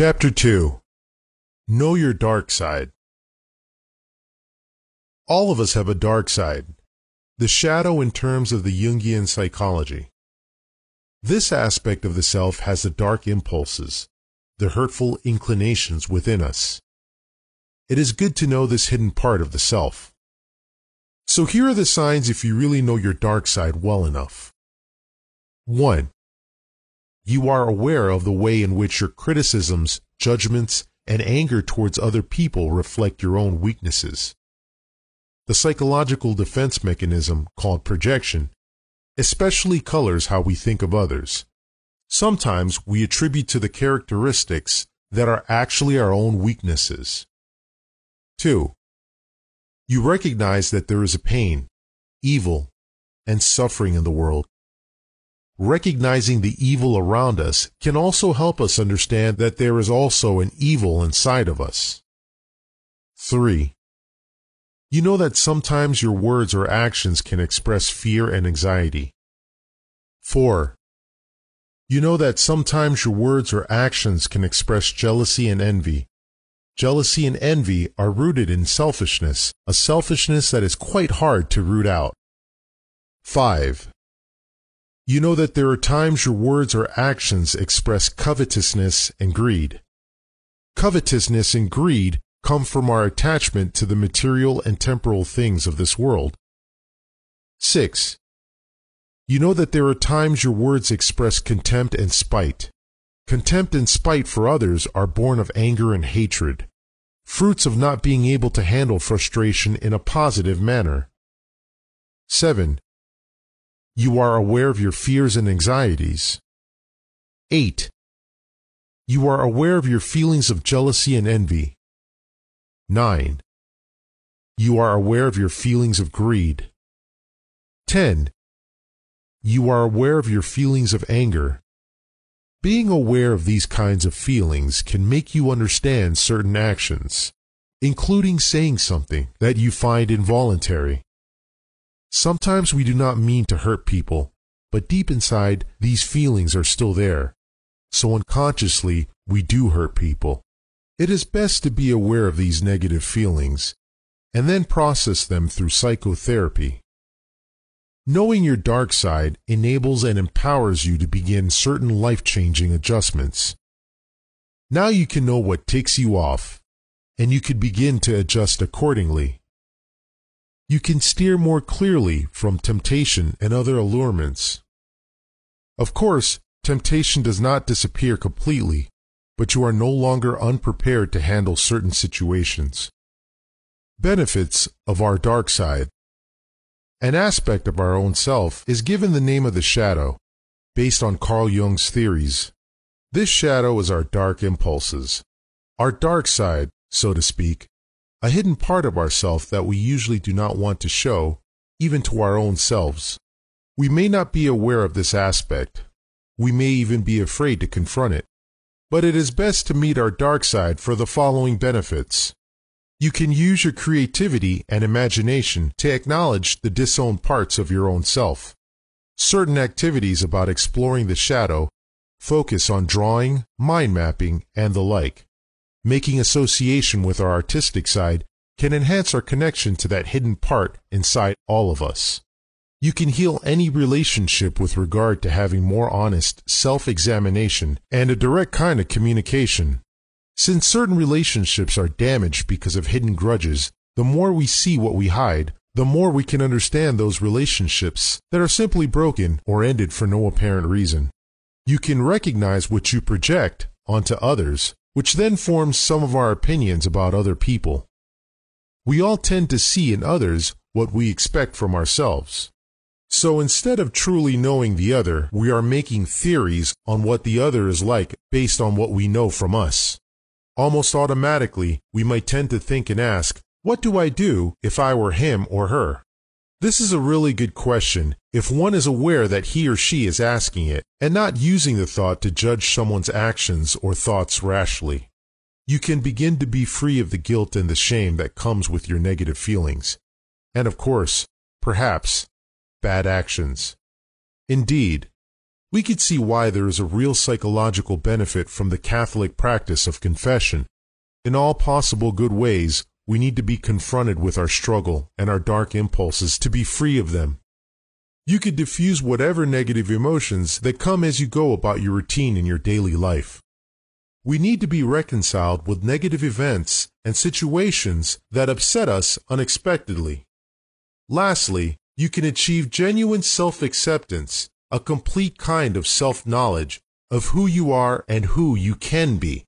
Chapter 2 Know Your Dark Side All of us have a dark side, the shadow in terms of the Jungian psychology. This aspect of the self has the dark impulses, the hurtful inclinations within us. It is good to know this hidden part of the self. So here are the signs if you really know your dark side well enough. 1. You are aware of the way in which your criticisms, judgments, and anger towards other people reflect your own weaknesses. The psychological defense mechanism called projection especially colors how we think of others. Sometimes we attribute to the characteristics that are actually our own weaknesses. 2. You recognize that there is a pain, evil, and suffering in the world. Recognizing the evil around us can also help us understand that there is also an evil inside of us. 3. You know that sometimes your words or actions can express fear and anxiety. 4. You know that sometimes your words or actions can express jealousy and envy. Jealousy and envy are rooted in selfishness, a selfishness that is quite hard to root out. 5. You know that there are times your words or actions express covetousness and greed. Covetousness and greed come from our attachment to the material and temporal things of this world. 6. You know that there are times your words express contempt and spite. Contempt and spite for others are born of anger and hatred, fruits of not being able to handle frustration in a positive manner. 7. You are aware of your fears and anxieties. 8. You are aware of your feelings of jealousy and envy. 9. You are aware of your feelings of greed. 10. You are aware of your feelings of anger. Being aware of these kinds of feelings can make you understand certain actions, including saying something that you find involuntary. Sometimes we do not mean to hurt people, but deep inside, these feelings are still there. So unconsciously, we do hurt people. It is best to be aware of these negative feelings and then process them through psychotherapy. Knowing your dark side enables and empowers you to begin certain life changing adjustments. Now you can know what ticks you off, and you can begin to adjust accordingly. You can steer more clearly from temptation and other allurements. Of course, temptation does not disappear completely, but you are no longer unprepared to handle certain situations. Benefits of our dark side. An aspect of our own self is given the name of the shadow, based on Carl Jung's theories. This shadow is our dark impulses, our dark side, so to speak, a hidden part of ourself that we usually do not want to show, even to our own selves. We may not be aware of this aspect. We may even be afraid to confront it. But it is best to meet our dark side for the following benefits. You can use your creativity and imagination to acknowledge the disowned parts of your own self. Certain activities about exploring the shadow focus on drawing, mind mapping, and the like. Making association with our artistic side can enhance our connection to that hidden part inside all of us. You can heal any relationship with regard to having more honest self examination and a direct kind of communication. Since certain relationships are damaged because of hidden grudges, the more we see what we hide, the more we can understand those relationships that are simply broken or ended for no apparent reason. You can recognize what you project onto others, which then forms some of our opinions about other people. We all tend to see in others what we expect from ourselves. So instead of truly knowing the other, we are making theories on what the other is like based on what we know from us. Almost automatically, we might tend to think and ask, what do I do if I were him or her? This is a really good question if one is aware that he or she is asking it and not using the thought to judge someone's actions or thoughts rashly. You can begin to be free of the guilt and the shame that comes with your negative feelings. And of course, perhaps, bad actions. Indeed, we could see why there is a real psychological benefit from the Catholic practice of confession. In all possible good ways, we need to be confronted with our struggle and our dark impulses to be free of them. You could diffuse whatever negative emotions that come as you go about your routine in your daily life. We need to be reconciled with negative events and situations that upset us unexpectedly. Lastly, you can achieve genuine self-acceptance, a complete kind of self-knowledge of who you are and who you can be.